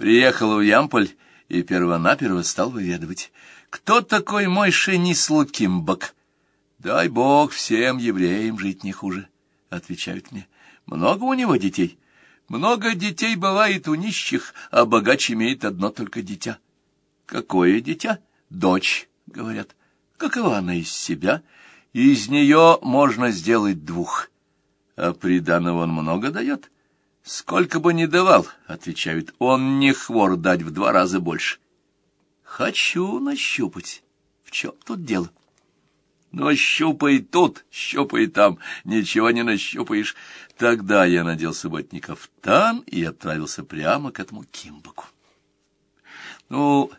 Приехал в Ямполь и первонаперво стал выведывать. Кто такой мой Шенислу Кимбак? Дай бог всем евреям жить не хуже, отвечают мне. Много у него детей? Много детей бывает у нищих, а богач имеет одно только дитя. Какое дитя? Дочь, говорят. Какова она из себя? Из нее можно сделать двух. А приданого он много дает? Сколько бы ни давал, отвечают, он не хвор дать в два раза больше. Хочу нащупать. В чем тут дело? Но щупай тут, щупай там, ничего не нащупаешь. Тогда я надел субботний кафтан и отправился прямо к этому Кимбаку. Ну,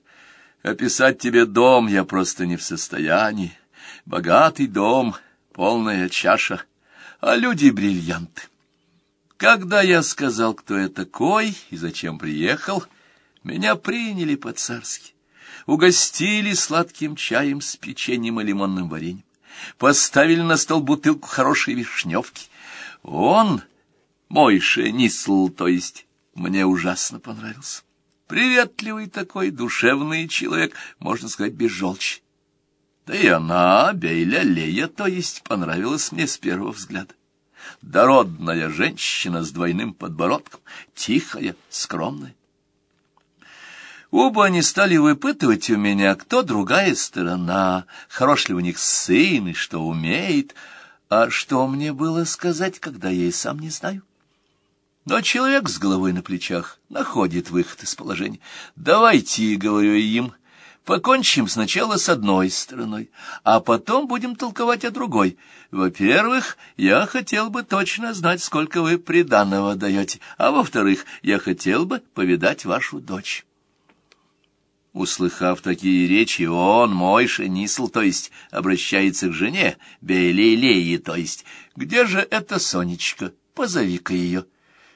описать тебе дом я просто не в состоянии. Богатый дом, полная чаша, а люди — бриллианты. Когда я сказал, кто я такой и зачем приехал, меня приняли по-царски угостили сладким чаем с печеньем и лимонным вареньем, поставили на стол бутылку хорошей вишневки. Он, мой шенисл, то есть, мне ужасно понравился. Приветливый такой, душевный человек, можно сказать, без желчи. Да и она, Бейля Лея, то есть, понравилась мне с первого взгляда. Дородная женщина с двойным подбородком, тихая, скромная. Оба они стали выпытывать у меня, кто другая сторона, хорош ли у них сын и что умеет, а что мне было сказать, когда я и сам не знаю. Но человек с головой на плечах находит выход из положения. Давайте, говорю им, покончим сначала с одной стороной, а потом будем толковать о другой. Во-первых, я хотел бы точно знать, сколько вы приданного даете, а во-вторых, я хотел бы повидать вашу дочь. Услыхав такие речи, он, мой шенисл, то есть обращается к жене, Белилеи, то есть, где же эта Сонечка? Позови-ка ее.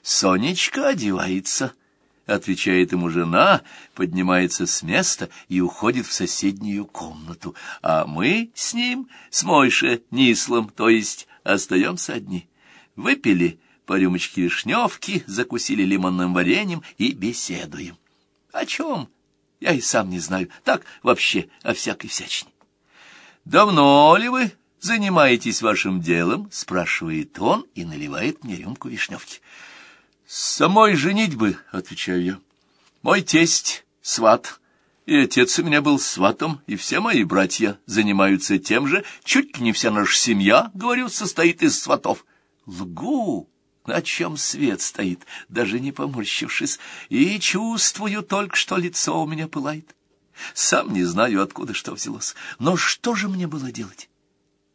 Сонечка одевается, — отвечает ему жена, поднимается с места и уходит в соседнюю комнату, а мы с ним, с Мойше Нислом, то есть, остаемся одни. Выпили по рюмочке вишневки, закусили лимонным вареньем и беседуем. О чем? — я и сам не знаю. Так вообще о всякой всячине. «Давно ли вы занимаетесь вашим делом?» — спрашивает он и наливает мне рюмку вишневки. «С самой женитьбы», — отвечаю я. «Мой тесть — сват, и отец у меня был сватом, и все мои братья занимаются тем же. Чуть ли не вся наша семья, говорю, состоит из сватов». «Лгу!» на чем свет стоит, даже не поморщившись, и чувствую только, что лицо у меня пылает. Сам не знаю, откуда что взялось. Но что же мне было делать?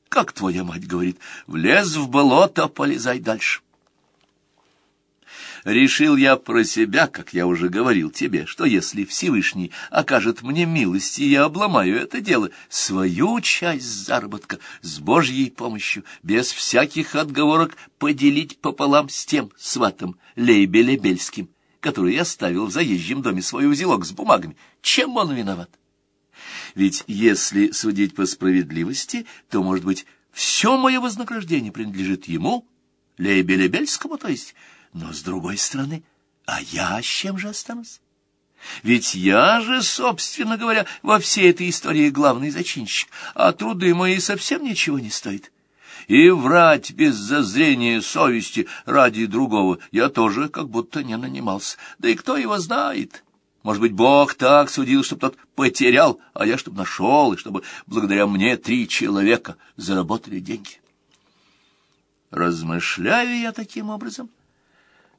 Как твоя мать говорит, влез в болото, полезай дальше. Решил я про себя, как я уже говорил тебе, что если Всевышний окажет мне милость, и я обломаю это дело, свою часть заработка с Божьей помощью, без всяких отговорок, поделить пополам с тем сватом Лейбелебельским, который я ставил в заезжем доме свой узелок с бумагами. Чем он виноват? Ведь если судить по справедливости, то, может быть, все мое вознаграждение принадлежит ему, Лейбелебельскому, то есть но, с другой стороны, а я с чем же останусь? Ведь я же, собственно говоря, во всей этой истории главный зачинщик, а труды мои совсем ничего не стоят. И врать без зазрения совести ради другого я тоже как будто не нанимался. Да и кто его знает? Может быть, Бог так судил, чтобы тот потерял, а я чтобы нашел, и чтобы благодаря мне три человека заработали деньги. Размышляю я таким образом —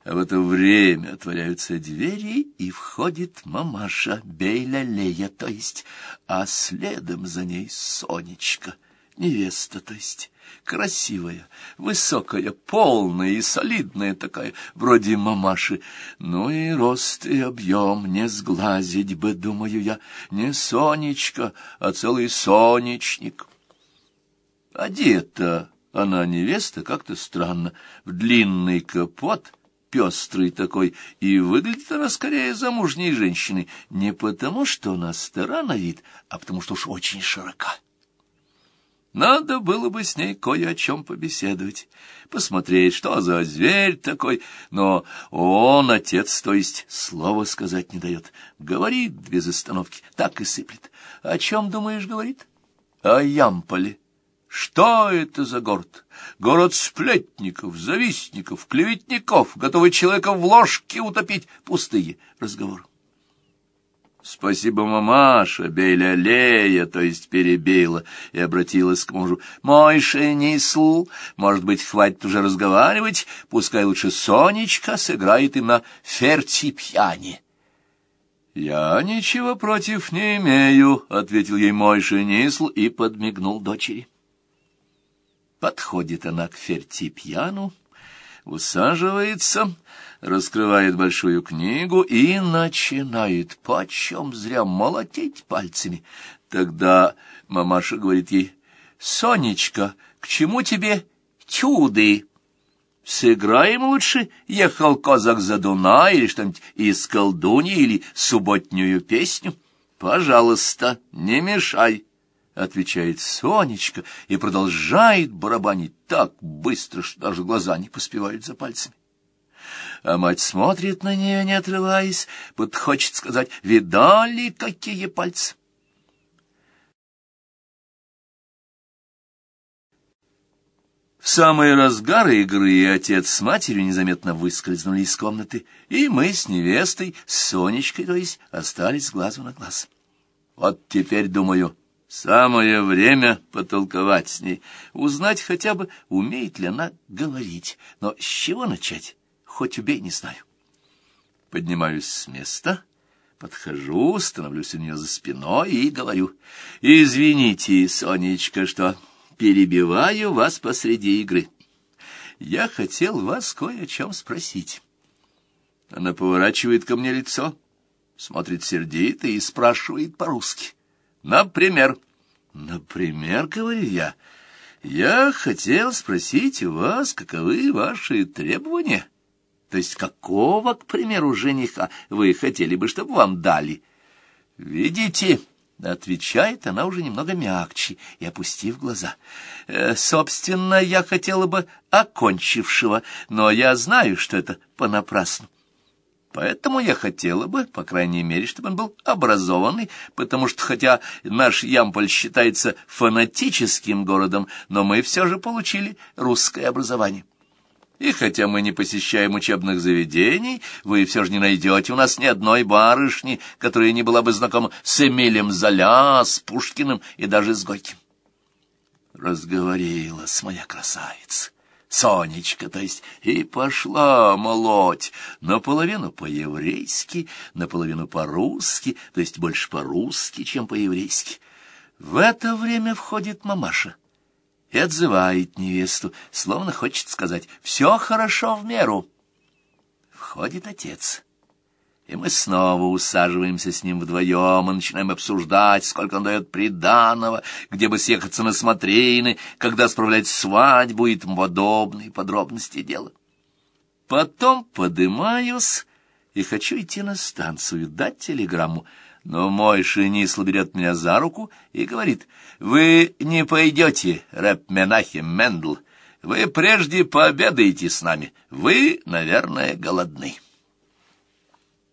а в это время отворяются двери, и входит мамаша Бейля-Лея, то есть, а следом за ней Сонечка, невеста, то есть, красивая, высокая, полная и солидная такая, вроде мамаши. Ну и рост и объем не сглазить бы, думаю я, не Сонечка, а целый сонечник. Одета она, невеста, как-то странно, в длинный капот — пестрый такой, и выглядит она скорее замужней женщиной, не потому, что она стара на вид, а потому, что уж очень широка. Надо было бы с ней кое о чем побеседовать, посмотреть, что за зверь такой, но он, отец, то есть, слова сказать не дает, говорит без остановки, так и сыплет. О чем, думаешь, говорит? О Ямполе. Что это за город? Город сплетников, завистников, клеветников, готовый человека в ложке утопить. Пустые разговоры. Спасибо, мамаша, Беля Лея, то есть перебила, и обратилась к мужу. Мой шенисл, может быть, хватит уже разговаривать, пускай лучше Сонечка сыграет им на фертипьяне. «Я ничего против не имею», — ответил ей мой шенисл и подмигнул дочери. Подходит она к фертипьяну, усаживается, раскрывает большую книгу и начинает почем зря молотить пальцами. Тогда мамаша говорит ей, «Сонечка, к чему тебе чуды? Сыграем лучше «Ехал козак за Дунай» или что-нибудь из колдуньи или субботнюю песню. Пожалуйста, не мешай». — отвечает Сонечка и продолжает барабанить так быстро, что даже глаза не поспевают за пальцами. А мать смотрит на нее, не отрываясь, будто хочет сказать, видали, какие пальцы. В самый разгар игры отец с матерью незаметно выскользнули из комнаты, и мы с невестой, с Сонечкой, то есть, остались глазу на глаз. Вот теперь, думаю, Самое время потолковать с ней, узнать хотя бы, умеет ли она говорить. Но с чего начать? Хоть убей, не знаю. Поднимаюсь с места, подхожу, становлюсь у нее за спиной и говорю. «Извините, Сонечка, что перебиваю вас посреди игры. Я хотел вас кое о чем спросить». Она поворачивает ко мне лицо, смотрит сердито и спрашивает по-русски. Например, например, говорю я, я хотел спросить у вас, каковы ваши требования? То есть какого, к примеру, жениха вы хотели бы, чтобы вам дали? Видите, отвечает она уже немного мягче и опустив глаза. «Э, собственно, я хотела бы окончившего, но я знаю, что это понапрасну. Поэтому я хотела бы, по крайней мере, чтобы он был образованный, потому что хотя наш Ямполь считается фанатическим городом, но мы все же получили русское образование. И хотя мы не посещаем учебных заведений, вы все же не найдете у нас ни одной барышни, которая не была бы знакома с Эмилем Золя, с Пушкиным и даже с Горьким. Разговорилась моя красавица. Сонечка, то есть, и пошла молоть, наполовину по-еврейски, наполовину по-русски, то есть больше по-русски, чем по-еврейски. В это время входит мамаша и отзывает невесту, словно хочет сказать «все хорошо в меру». Входит отец и мы снова усаживаемся с ним вдвоем и начинаем обсуждать, сколько он дает приданого, где бы съехаться на смотрины, когда справлять свадьбу и тому подобные подробности дела. Потом подымаюсь и хочу идти на станцию, дать телеграмму, но мой шинисл берет меня за руку и говорит, «Вы не пойдете, рэп Менахем Мендл, вы прежде пообедаете с нами, вы, наверное, голодны».